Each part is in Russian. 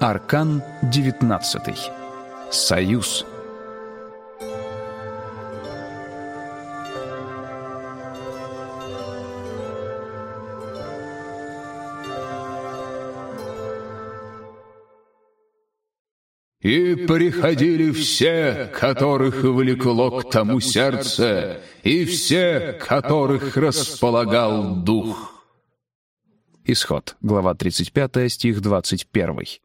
Аркан 19. Союз. И приходили все, которых влекло к тому сердце, и все, которых располагал дух. Исход. Глава 35, стих 21.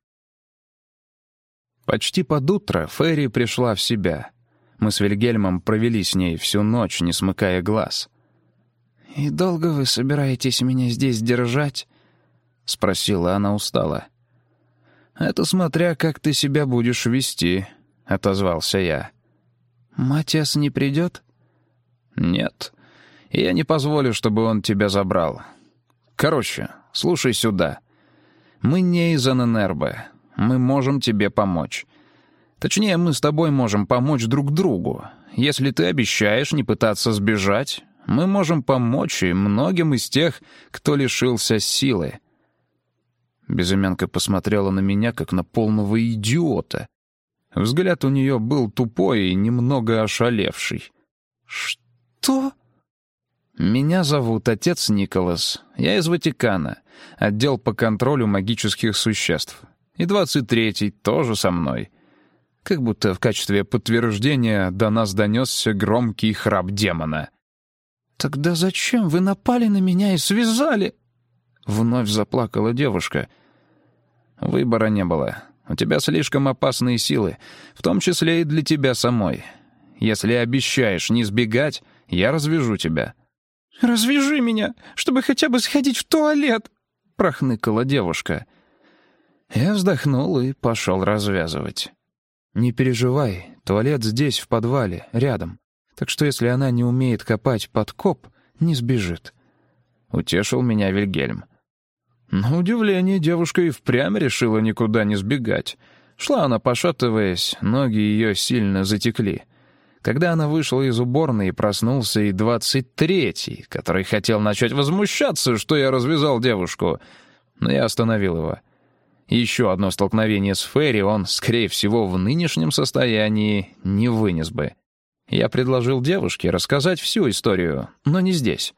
Почти под утро Ферри пришла в себя. Мы с Вильгельмом провели с ней всю ночь, не смыкая глаз. «И долго вы собираетесь меня здесь держать?» — спросила она устало. «Это смотря, как ты себя будешь вести», — отозвался я. «Матиас не придет?» «Нет. Я не позволю, чтобы он тебя забрал. Короче, слушай сюда. Мы не из Аненербе. Мы можем тебе помочь. Точнее, мы с тобой можем помочь друг другу. Если ты обещаешь не пытаться сбежать, мы можем помочь и многим из тех, кто лишился силы. Безымянка посмотрела на меня, как на полного идиота. Взгляд у нее был тупой и немного ошалевший. «Что?» «Меня зовут отец Николас. Я из Ватикана. Отдел по контролю магических существ. И двадцать третий тоже со мной. Как будто в качестве подтверждения до нас донесся громкий храп демона. «Тогда зачем вы напали на меня и связали?» Вновь заплакала девушка. «Выбора не было. У тебя слишком опасные силы, в том числе и для тебя самой. Если обещаешь не сбегать, я развяжу тебя». «Развяжи меня, чтобы хотя бы сходить в туалет!» — прохныкала девушка. Я вздохнул и пошел развязывать. «Не переживай, туалет здесь, в подвале, рядом. Так что если она не умеет копать подкоп, не сбежит». Утешил меня Вильгельм. На удивление, девушка и впрямь решила никуда не сбегать. Шла она, пошатываясь, ноги ее сильно затекли. Когда она вышла из уборной, проснулся и двадцать третий, который хотел начать возмущаться, что я развязал девушку. Но я остановил его. Еще одно столкновение с Ферри он, скорее всего, в нынешнем состоянии не вынес бы. Я предложил девушке рассказать всю историю, но не здесь.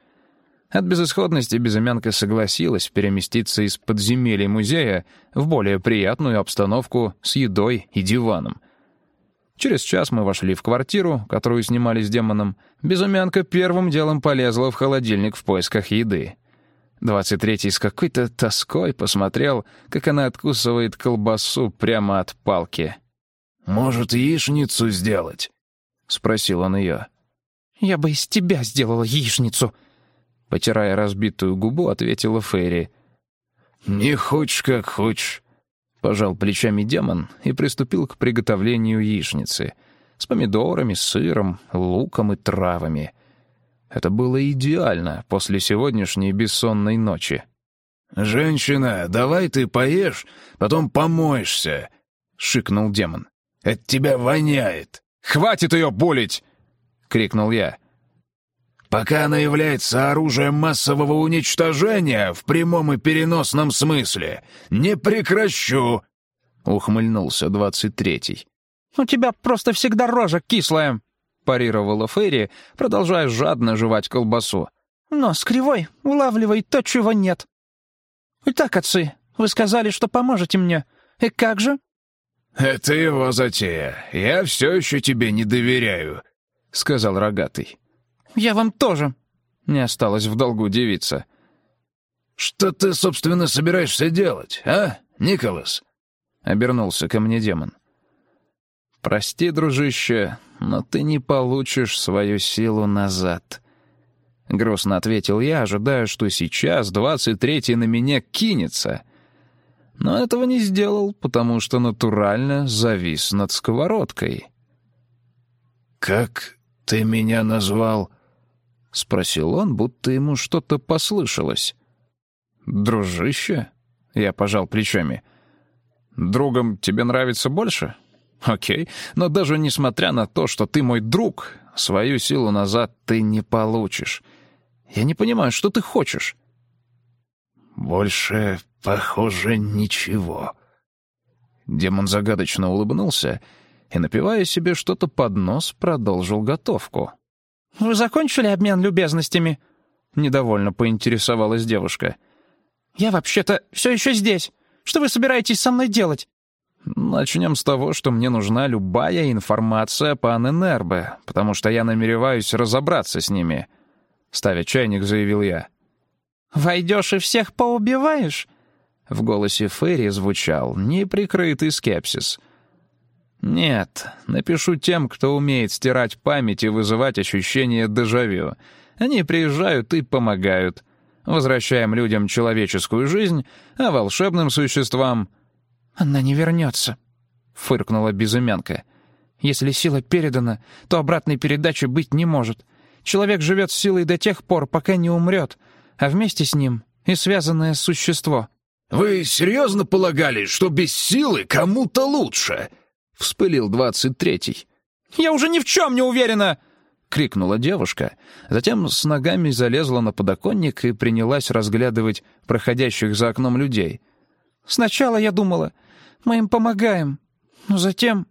От безысходности безымянка согласилась переместиться из подземелья музея в более приятную обстановку с едой и диваном. Через час мы вошли в квартиру, которую снимали с демоном. Безымянка первым делом полезла в холодильник в поисках еды. Двадцать третий с какой-то тоской посмотрел, как она откусывает колбасу прямо от палки. «Может, яичницу сделать?» — спросил он ее. «Я бы из тебя сделала яичницу!» Потирая разбитую губу, ответила Ферри. «Не хочешь, как хочешь», — пожал плечами демон и приступил к приготовлению яичницы с помидорами, сыром, луком и травами — это было идеально после сегодняшней бессонной ночи. «Женщина, давай ты поешь, потом помоешься», — шикнул демон. «От тебя воняет». «Хватит ее булить!» — крикнул я. «Пока она является оружием массового уничтожения в прямом и переносном смысле, не прекращу!» — ухмыльнулся двадцать третий. «У тебя просто всегда рожа кислая!» Парировала Ферри, продолжая жадно жевать колбасу. «Нос кривой, улавливает то, чего нет. Итак, отцы, вы сказали, что поможете мне. И как же?» «Это его затея. Я все еще тебе не доверяю», — сказал рогатый. «Я вам тоже», — не осталось в долгу девица. «Что ты, собственно, собираешься делать, а, Николас?» — обернулся ко мне демон. «Прости, дружище, но ты не получишь свою силу назад». Грустно ответил я, ожидая, что сейчас двадцать третий на меня кинется. Но этого не сделал, потому что натурально завис над сковородкой. «Как ты меня назвал?» — спросил он, будто ему что-то послышалось. «Дружище?» — я пожал плечами. «Другом тебе нравится больше?» Окей, но даже несмотря на то, что ты мой друг, свою силу назад ты не получишь. Я не понимаю, что ты хочешь?» «Больше, похоже, ничего», Демон загадочно улыбнулся и, напивая себе что-то под нос, продолжил готовку. «Вы закончили обмен любезностями?» — недовольно поинтересовалась девушка. «Я вообще-то все еще здесь. Что вы собираетесь со мной делать?» «Начнем с того, что мне нужна любая информация по Аненербе, потому что я намереваюсь разобраться с ними», — ставя чайник, заявил я. «Войдешь и всех поубиваешь?» В голосе Ферри звучал неприкрытый скепсис. «Нет, напишу тем, кто умеет стирать память и вызывать ощущение дежавю. Они приезжают и помогают. Возвращаем людям человеческую жизнь, а волшебным существам...» «Она не вернется», — фыркнула безымянка. «Если сила передана, то обратной передачи быть не может. Человек живет с силой до тех пор, пока не умрет, а вместе с ним и связанное существо». «Вы серьезно полагали, что без силы кому-то лучше?» — вспылил двадцать третий. «Я уже ни в чем не уверена!» — крикнула девушка. Затем с ногами залезла на подоконник и принялась разглядывать проходящих за окном людей. «Сначала я думала, мы им помогаем, но затем...»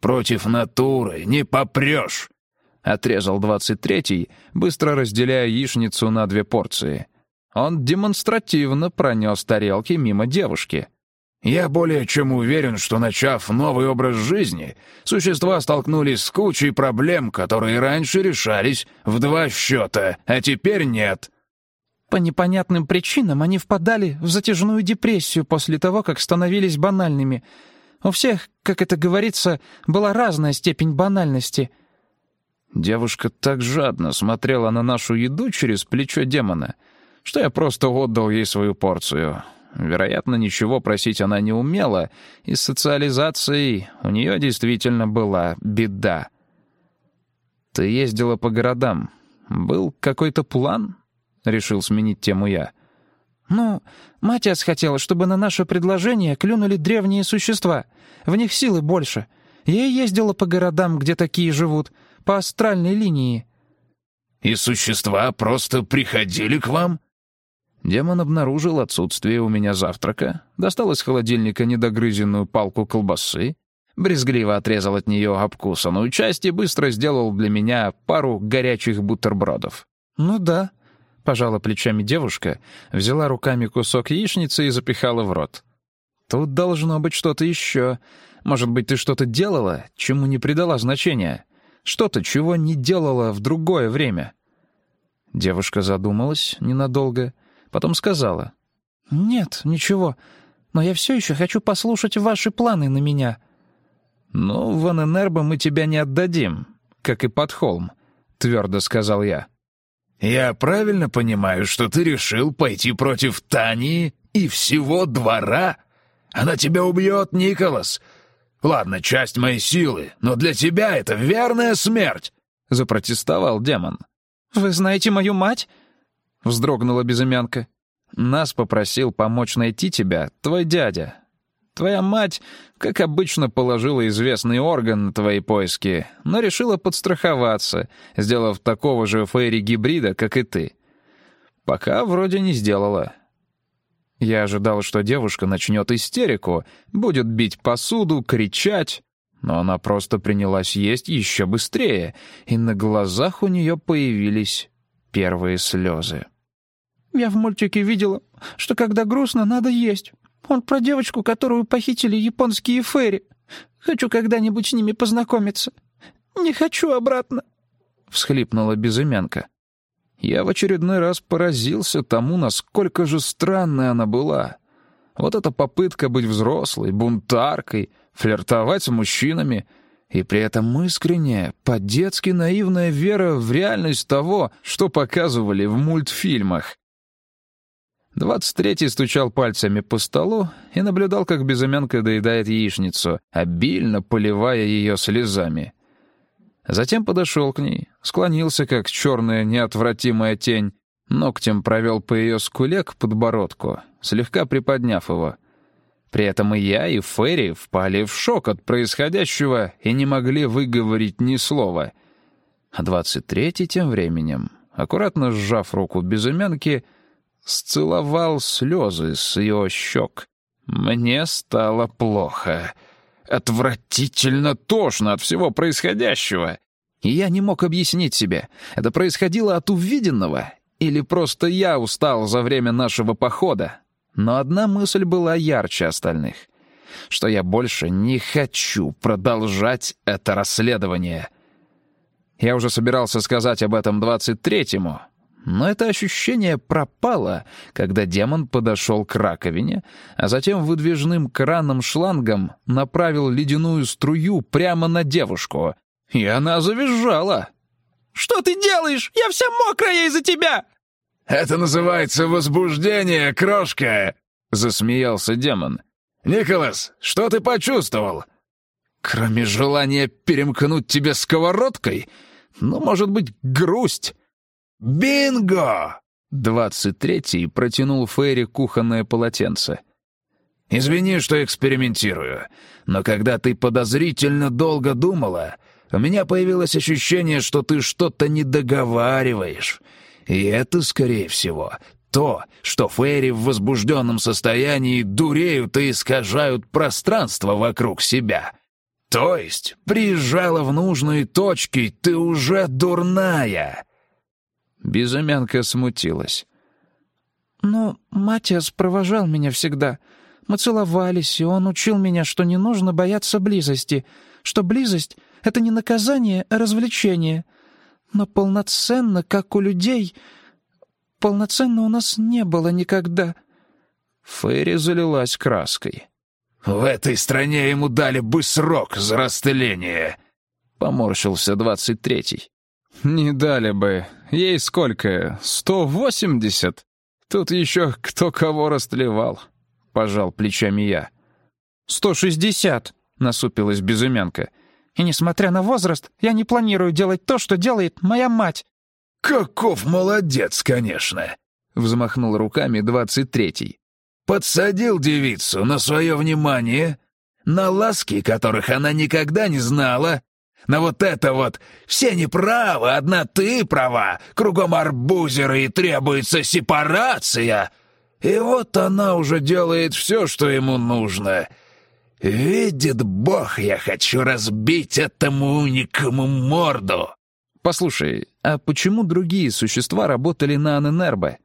«Против натуры не попрешь!» — отрезал двадцать третий, быстро разделяя яичницу на две порции. Он демонстративно пронес тарелки мимо девушки. «Я более чем уверен, что, начав новый образ жизни, существа столкнулись с кучей проблем, которые раньше решались в два счета, а теперь нет». По непонятным причинам они впадали в затяжную депрессию после того, как становились банальными. У всех, как это говорится, была разная степень банальности. Девушка так жадно смотрела на нашу еду через плечо демона — что я просто отдал ей свою порцию. Вероятно, ничего просить она не умела, и с социализацией у нее действительно была беда. «Ты ездила по городам. Был какой-то план?» — решил сменить тему я. «Ну, Матиас хотела, чтобы на наше предложение клюнули древние существа. В них силы больше. Я ездила по городам, где такие живут, по астральной линии». «И существа просто приходили к вам?» Демон обнаружил отсутствие у меня завтрака, достал из холодильника недогрызенную палку колбасы, брезгливо отрезал от нее обкусанную часть и быстро сделал для меня пару горячих бутербродов. «Ну да», — пожала плечами девушка, взяла руками кусок яичницы и запихала в рот. «Тут должно быть что-то еще. Может быть, ты что-то делала, чему не придала значения? Что-то, чего не делала в другое время?» Девушка задумалась ненадолго — Потом сказала. «Нет, ничего. Но я все еще хочу послушать ваши планы на меня». «Ну, в Аненербо мы тебя не отдадим, как и под холм», — твердо сказал я. «Я правильно понимаю, что ты решил пойти против Тании и всего двора? Она тебя убьет, Николас. Ладно, часть моей силы, но для тебя это верная смерть», — запротестовал демон. «Вы знаете мою мать?» — вздрогнула безымянка. «Нас попросил помочь найти тебя твой дядя. Твоя мать, как обычно, положила известный орган на твои поиски, но решила подстраховаться, сделав такого же фейри-гибрида, как и ты. Пока вроде не сделала». Я ожидал, что девушка начнет истерику, будет бить посуду, кричать, но она просто принялась есть еще быстрее, и на глазах у нее появились первые слезы. Я в мультике видела, что когда грустно, надо есть. Он про девочку, которую похитили японские фэри. Хочу когда-нибудь с ними познакомиться. Не хочу обратно», — всхлипнула безымянка. Я в очередной раз поразился тому, насколько же странная она была. Вот эта попытка быть взрослой, бунтаркой, флиртовать с мужчинами — и при этом искренняя, по-детски наивная вера в реальность того, что показывали в мультфильмах. Двадцать третий стучал пальцами по столу и наблюдал, как безымянка доедает яичницу, обильно поливая ее слезами. Затем подошел к ней, склонился, как черная неотвратимая тень, ногтем провел по ее скуле к подбородку, слегка приподняв его. При этом и я, и Ферри впали в шок от происходящего и не могли выговорить ни слова. А двадцать третий тем временем, аккуратно сжав руку безымянки, сцеловал слезы с ее щек. Мне стало плохо. Отвратительно тошно от всего происходящего. И я не мог объяснить себе, это происходило от увиденного или просто я устал за время нашего похода. Но одна мысль была ярче остальных. Что я больше не хочу продолжать это расследование. Я уже собирался сказать об этом двадцать третьему, но это ощущение пропало, когда демон подошел к раковине, а затем выдвижным краном-шлангом направил ледяную струю прямо на девушку. И она завизжала. «Что ты делаешь? Я вся мокрая из-за тебя!» «Это называется возбуждение, крошка!» — засмеялся демон. «Николас, что ты почувствовал?» «Кроме желания перемкнуть тебе сковородкой? Ну, может быть, грусть?» «Бинго!» Двадцать третий протянул Ферри кухонное полотенце. «Извини, что экспериментирую, но когда ты подозрительно долго думала, у меня появилось ощущение, что ты что-то не договариваешь. И это, скорее всего, то, что Ферри в возбужденном состоянии дуреют и искажают пространство вокруг себя. То есть, приезжала в нужные точки, ты уже дурная. Безымянка смутилась. «Ну, Матиас провожал меня всегда. Мы целовались, и он учил меня, что не нужно бояться близости, что близость — это не наказание, а развлечение. Но полноценно, как у людей, полноценно у нас не было никогда». Фейри залилась краской. «В этой стране ему дали бы срок за расстыление», — поморщился двадцать третий. «Не дали бы. Ей сколько? Сто восемьдесят? Тут еще кто кого растлевал», — пожал плечами я. «Сто шестьдесят», — насупилась безымянка. «И несмотря на возраст, я не планирую делать то, что делает моя мать». «Каков молодец, конечно!» — взмахнул руками двадцать третий. «Подсадил девицу на свое внимание, на ласки, которых она никогда не знала, на вот это вот «все неправы, одна ты права, кругом арбузеры и требуется сепарация». И вот она уже делает все, что ему нужно. Видит Бог, я хочу разбить этому уникому морду. Послушай, а почему другие существа работали на Аненербе?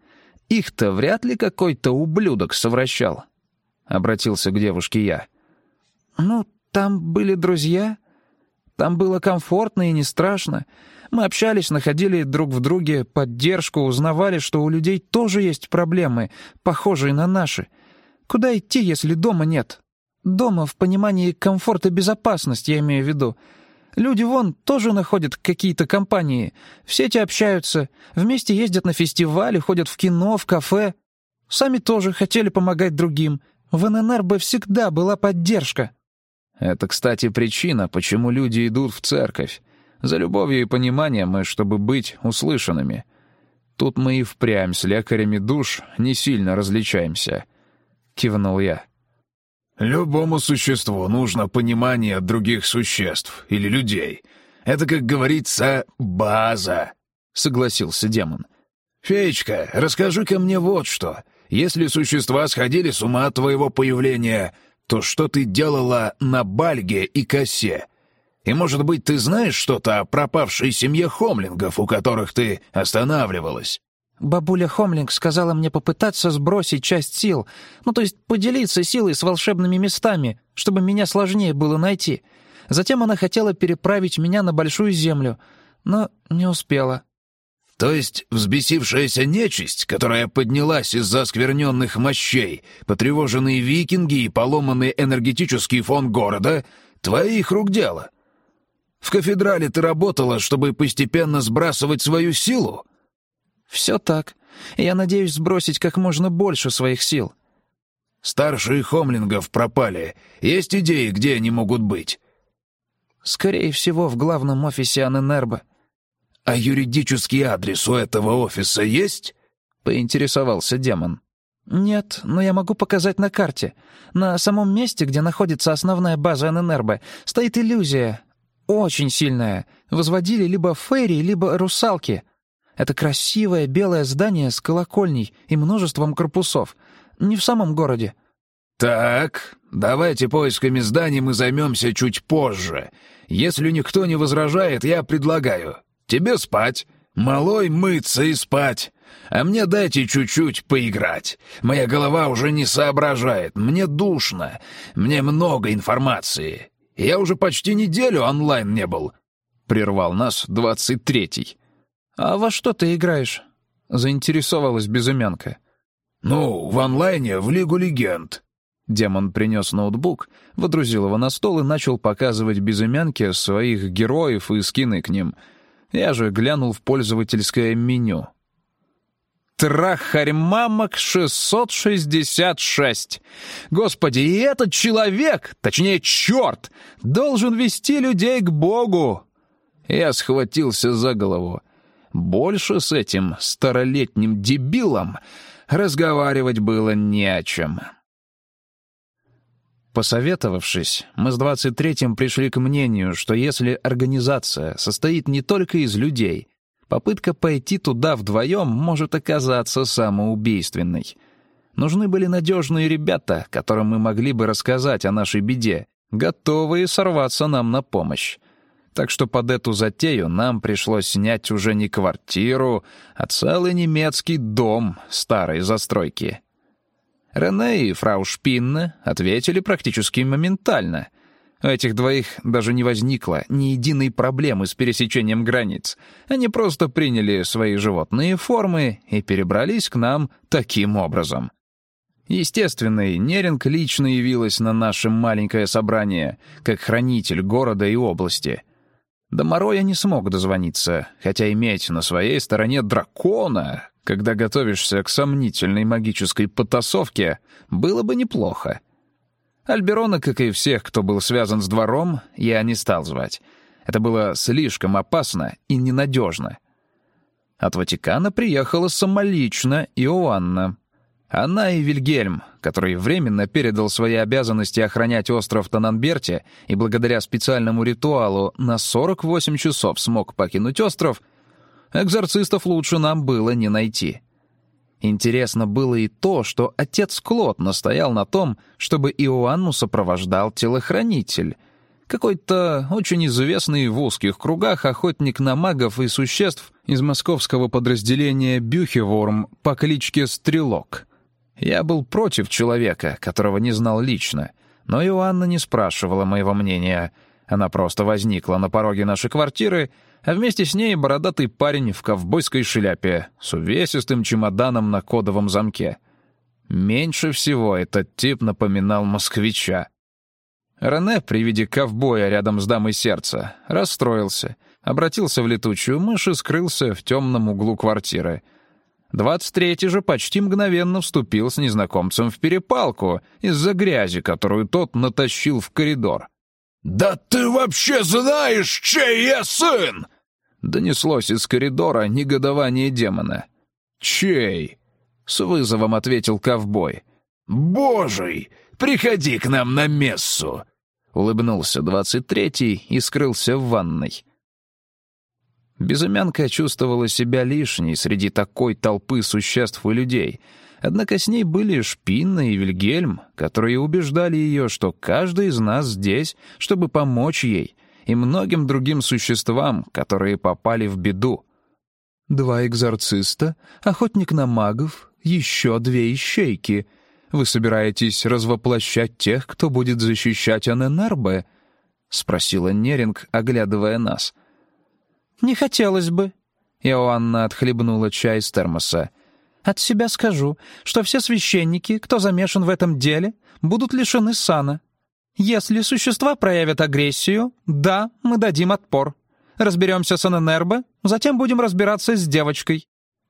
Их-то вряд ли какой-то ублюдок совращал. Обратился к девушке я. Ну, там были друзья, там было комфортно и не страшно. Мы общались, находили друг в друге поддержку, узнавали, что у людей тоже есть проблемы, похожие на наши. Куда идти, если дома нет? Дома в понимании комфорта и безопасности, я имею в виду. Люди вон тоже находят какие-то компании, в сети общаются, вместе ездят на фестивали, ходят в кино, в кафе. Сами тоже хотели помогать другим. В ННРБ всегда была поддержка. Это, кстати, причина, почему люди идут в церковь. За любовью и пониманием и чтобы быть услышанными. Тут мы и впрямь с лекарями душ не сильно различаемся. Кивнул я. Любому существу нужно понимание других существ или людей. Это, как говорится, база, — согласился демон. «Феечка, расскажи-ка мне вот что. Если существа сходили с ума от твоего появления, то что ты делала на Бальге и Косе? И, может быть, ты знаешь что-то о пропавшей семье Хомлингов, у которых ты останавливалась?» «Бабуля Хомлинг сказала мне попытаться сбросить часть сил, ну, то есть поделиться силой с волшебными местами, чтобы меня сложнее было найти. Затем она хотела переправить меня на Большую Землю, но не успела». То есть взбесившаяся нечисть, которая поднялась из-за оскверненных мощей, потревоженные викинги и поломанный энергетический фон города — твоих рук дело. В кафедрале ты работала, чтобы постепенно сбрасывать свою силу? Все так. Я надеюсь сбросить как можно больше своих сил. Старшие хомлингов пропали. Есть идеи, где они могут быть? Скорее всего, в главном офисе Аненербо. «А юридический адрес у этого офиса есть?» — поинтересовался демон. «Нет, но я могу показать на карте. На самом месте, где находится основная база ННРБ, стоит иллюзия. Очень сильная. Возводили либо фейри, либо русалки. Это красивое белое здание с колокольней и множеством корпусов. Не в самом городе». «Так, давайте поисками зданий мы займемся чуть позже. Если никто не возражает, я предлагаю. Тебе спать, малой мыться и спать. А мне дайте чуть-чуть поиграть. Моя голова уже не соображает, мне душно, мне много информации. Я уже почти неделю онлайн не был». Прервал нас двадцать третий. «А во что ты играешь?» — заинтересовалась безымянка. «Ну, в онлайне в Лигу Легенд», Демон принес ноутбук, водрузил его на стол и начал показывать безымянке своих героев и скины к ним. Я же глянул в пользовательское меню. Трахарь-мамок 666. Господи, и этот человек, точнее, черт, должен вести людей к Богу. Я схватился за голову. Больше с этим старолетним дебилом разговаривать было не о чем. Посоветовавшись, мы с 23-м пришли к мнению, что если организация состоит не только из людей, попытка пойти туда вдвоем может оказаться самоубийственной. Нужны были надежные ребята, которым мы могли бы рассказать о нашей беде, готовые сорваться нам на помощь. Так что под эту затею нам пришлось снять уже не квартиру, а целый немецкий дом старой застройки. Рене и фрау Шпинне ответили практически моментально. У этих двоих даже не возникло ни единой проблемы с пересечением границ. Они просто приняли свои животные формы и перебрались к нам таким образом. Естественно, Неринг лично явилась на наше маленькое собрание, как хранитель города и области. До Мороя не смог дозвониться, хотя иметь на своей стороне дракона, когда готовишься к сомнительной магической потасовке, было бы неплохо. Альберона, как и всех, кто был связан с двором, я не стал звать. Это было слишком опасно и ненадежно. От Ватикана приехала самолично Иоанна. Она и Вильгельм, который временно передал свои обязанности охранять остров Тананберте и благодаря специальному ритуалу на 48 часов смог покинуть остров — Экзорцистов лучше нам было не найти. Интересно было и то, что отец Клод настоял на том, чтобы Иоанну сопровождал телохранитель. Какой-то очень известный в узких кругах охотник на магов и существ из московского подразделения Бюхеворм по кличке Стрелок. Я был против человека, которого не знал лично, но Иоанна не спрашивала моего мнения. Она просто возникла на пороге нашей квартиры а вместе с ней бородатый парень в ковбойской шляпе с увесистым чемоданом на кодовом замке. Меньше всего этот тип напоминал москвича. Рене при виде ковбоя рядом с дамой сердца расстроился, обратился в летучую мышь и скрылся в темном углу квартиры. Двадцать третий же почти мгновенно вступил с незнакомцем в перепалку из-за грязи, которую тот натащил в коридор. «Да ты вообще знаешь, чей я сын?» Донеслось из коридора негодование демона. «Чей?» — с вызовом ответил ковбой. «Божий! Приходи к нам на мессу!» Улыбнулся двадцать третий и скрылся в ванной. Безымянка чувствовала себя лишней среди такой толпы существ и людей, однако с ней были Шпинна и Вильгельм, которые убеждали ее, что каждый из нас здесь, чтобы помочь ей, и многим другим существам, которые попали в беду. Два экзорциста, охотник на магов, еще две ищейки. Вы собираетесь развоплощать тех, кто будет защищать Аненарбе? — спросила Неринг, оглядывая нас. «Не хотелось бы». Иоанна отхлебнула чай из термоса. «От себя скажу, что все священники, кто замешан в этом деле, будут лишены сана. Если существа проявят агрессию, да, мы дадим отпор. Разберемся с Аненербо, затем будем разбираться с девочкой.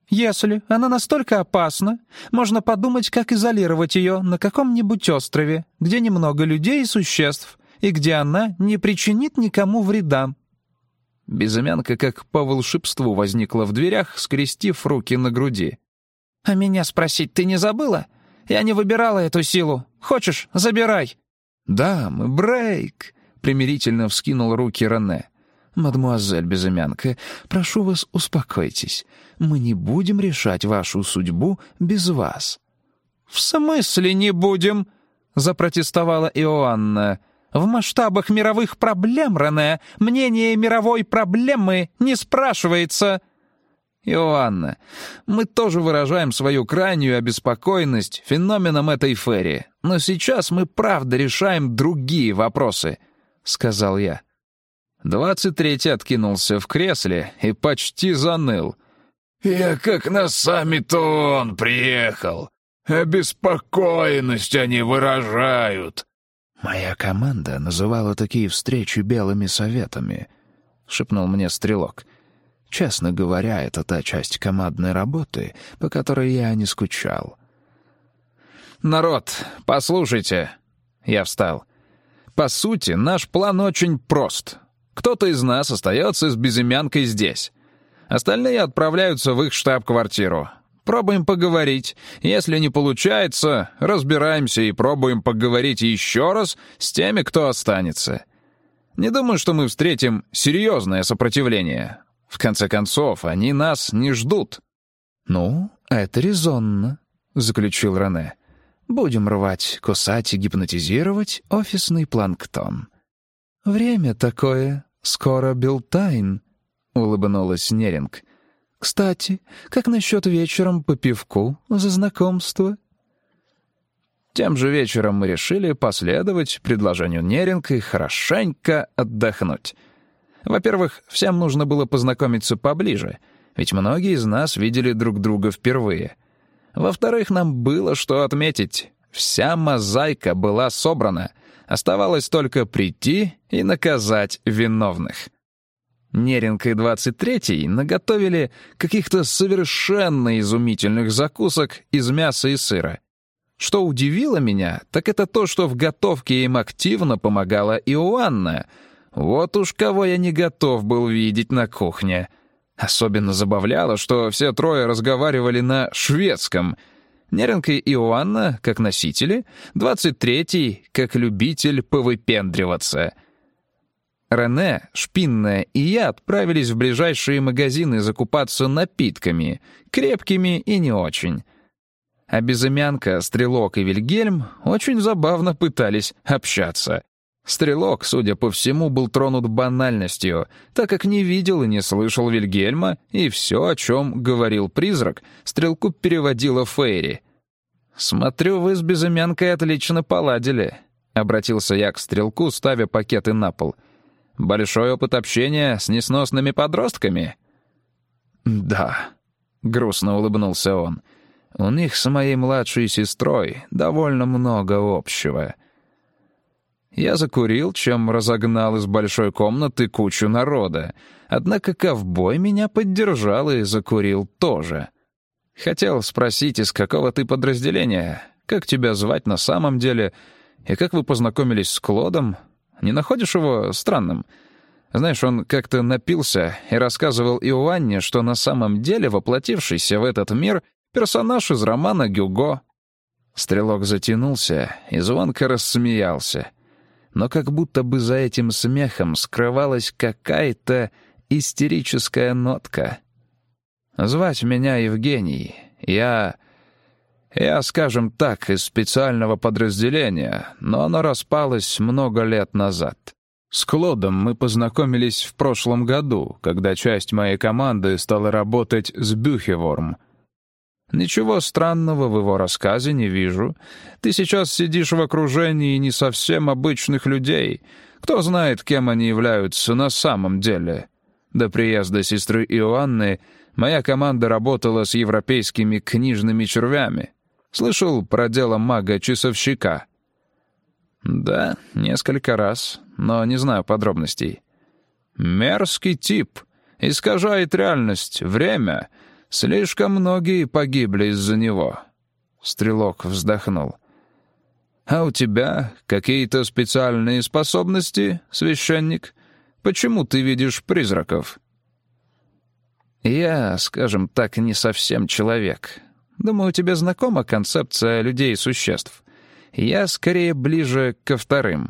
Если она настолько опасна, можно подумать, как изолировать ее на каком-нибудь острове, где немного людей и существ, и где она не причинит никому вреда». Безымянка как по волшебству возникла в дверях, скрестив руки на груди. «А меня спросить ты не забыла? Я не выбирала эту силу. Хочешь, забирай. «Да, мы брейк!» — примирительно вскинул руки Рене. «Мадмуазель Безымянка, прошу вас, успокойтесь. Мы не будем решать вашу судьбу без вас». «В смысле не будем?» — запротестовала Иоанна. «В масштабах мировых проблем, Рене, мнение мировой проблемы не спрашивается». «Иоанна, мы тоже выражаем свою крайнюю обеспокоенность феноменом этой ферри, но сейчас мы правда решаем другие вопросы», — сказал я. Двадцать третий откинулся в кресле и почти заныл. «Я как на саммит он приехал. Обеспокоенность они выражают». «Моя команда называла такие встречи белыми советами», — шепнул мне стрелок. «Честно говоря, это та часть командной работы, по которой я не скучал». «Народ, послушайте!» Я встал. «По сути, наш план очень прост. Кто-то из нас остается с безымянкой здесь. Остальные отправляются в их штаб-квартиру. Пробуем поговорить. Если не получается, разбираемся и пробуем поговорить еще раз с теми, кто останется. Не думаю, что мы встретим серьезное сопротивление. В конце концов, они нас не ждут». «Ну, это резонно», — заключил Рене. «Будем рвать, кусать и гипнотизировать офисный планктон». «Время такое», «Скоро Билтайн», — улыбнулась Неринг. «Кстати, как насчет вечером по пивку за знакомство?» Тем же вечером мы решили последовать предложению Неринг и хорошенько отдохнуть. Во-первых, всем нужно было познакомиться поближе, ведь многие из нас видели друг друга впервые. Во-вторых, нам было что отметить. Вся мозаика была собрана — Оставалось только прийти и наказать виновных. Неринг и 23-й наготовили каких-то совершенно изумительных закусок из мяса и сыра. Что удивило меня, так это то, что в готовке им активно помогала Иоанна. Вот уж кого я не готов был видеть на кухне. Особенно забавляло, что все трое разговаривали на шведском — Неренко и Иоанна как носители, 23-й как любитель повыпендриваться. Рене, Шпинная и я отправились в ближайшие магазины закупаться напитками, крепкими и не очень. А безымянка, Стрелок и Вильгельм очень забавно пытались общаться. Стрелок, судя по всему, был тронут банальностью, так как не видел и не слышал Вильгельма, и все, о чем говорил призрак, Стрелку переводила Фейри. «Смотрю, вы с безымянкой отлично поладили», — обратился я к Стрелку, ставя пакеты на пол. «Большой опыт общения с несносными подростками?» «Да», — грустно улыбнулся он. «У них с моей младшей сестрой довольно много общего». Я закурил, чем разогнал из большой комнаты кучу народа. Однако ковбой меня поддержал и закурил тоже. Хотел спросить, из какого ты подразделения, как тебя звать на самом деле, и как вы познакомились с Клодом. Не находишь его странным? Знаешь, он как-то напился и рассказывал Иоанне, что на самом деле воплотившийся в этот мир персонаж из романа «Гюго». Стрелок затянулся и звонко рассмеялся — но как будто бы за этим смехом скрывалась какая-то истерическая нотка. «Звать меня Евгений. Я... я, скажем так, из специального подразделения, но оно распалось много лет назад». С Клодом мы познакомились в прошлом году, когда часть моей команды стала работать с Бюхеворм — Ничего странного в его рассказе не вижу. Ты сейчас сидишь в окружении не совсем обычных людей. Кто знает, кем они являются на самом деле. До приезда сестры Иоанны моя команда работала с европейскими книжными червями. Слышал про дело мага-часовщика? Да, несколько раз, но не знаю подробностей. Мерзкий тип. Искажает реальность, время — Слишком многие погибли из-за него». Стрелок вздохнул. «А у тебя какие-то специальные способности, священник? Почему ты видишь призраков?» «Я, скажем так, не совсем человек. Думаю, тебе знакома концепция людей и существ. Я скорее ближе ко вторым.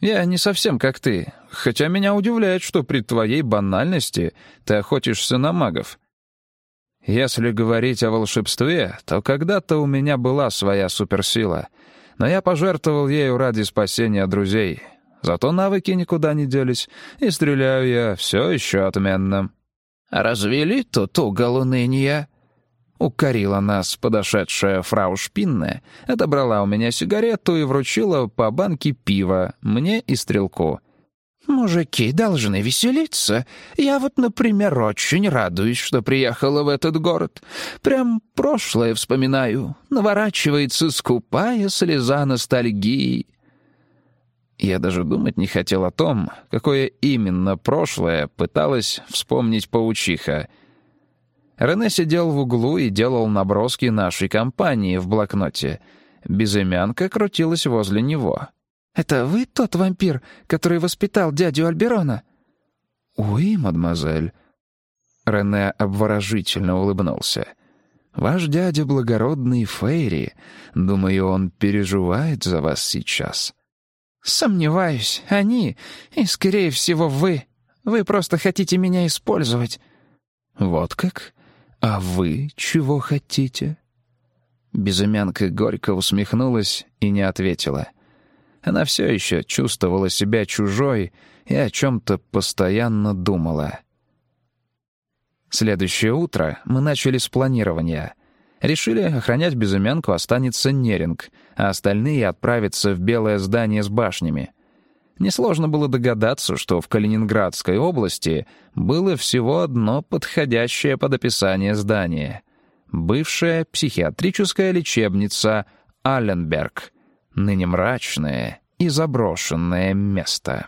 Я не совсем как ты, хотя меня удивляет, что при твоей банальности ты охотишься на магов. Если говорить о волшебстве, то когда-то у меня была своя суперсила. но я пожертвовал ею ради спасения друзей. Зато навыки никуда не делись, и стреляю я все еще отменно». «Развели тут угол уныния?» Укорила нас подошедшая фрау Шпинне, отобрала у меня сигарету и вручила по банке пива, мне и стрелку. «Мужики должны веселиться. Я вот, например, очень радуюсь, что приехала в этот город. Прям прошлое вспоминаю. Наворачивается скупая слеза ностальгии». Я даже думать не хотел о том, какое именно прошлое пыталась вспомнить паучиха. Рене сидел в углу и делал наброски нашей компании в блокноте. Безымянка крутилась возле него. «Это вы тот вампир, который воспитал дядю Альберона?» «Уи, мадемуазель». Рене обворожительно улыбнулся. «Ваш дядя благородный Фейри. Думаю, он переживает за вас сейчас». «Сомневаюсь. Они, и, скорее всего, вы. Вы просто хотите меня использовать». «Вот как? А вы чего хотите?» Безымянка горько усмехнулась и не ответила. Она все еще чувствовала себя чужой и о чем-то постоянно думала. Следующее утро мы начали с планирования — Решили, охранять безымянку останется Неринг, а остальные отправятся в белое здание с башнями. Несложно было догадаться, что в Калининградской области было всего одно подходящее под описание здание — бывшая психиатрическая лечебница Алленберг, ныне мрачное и заброшенное место.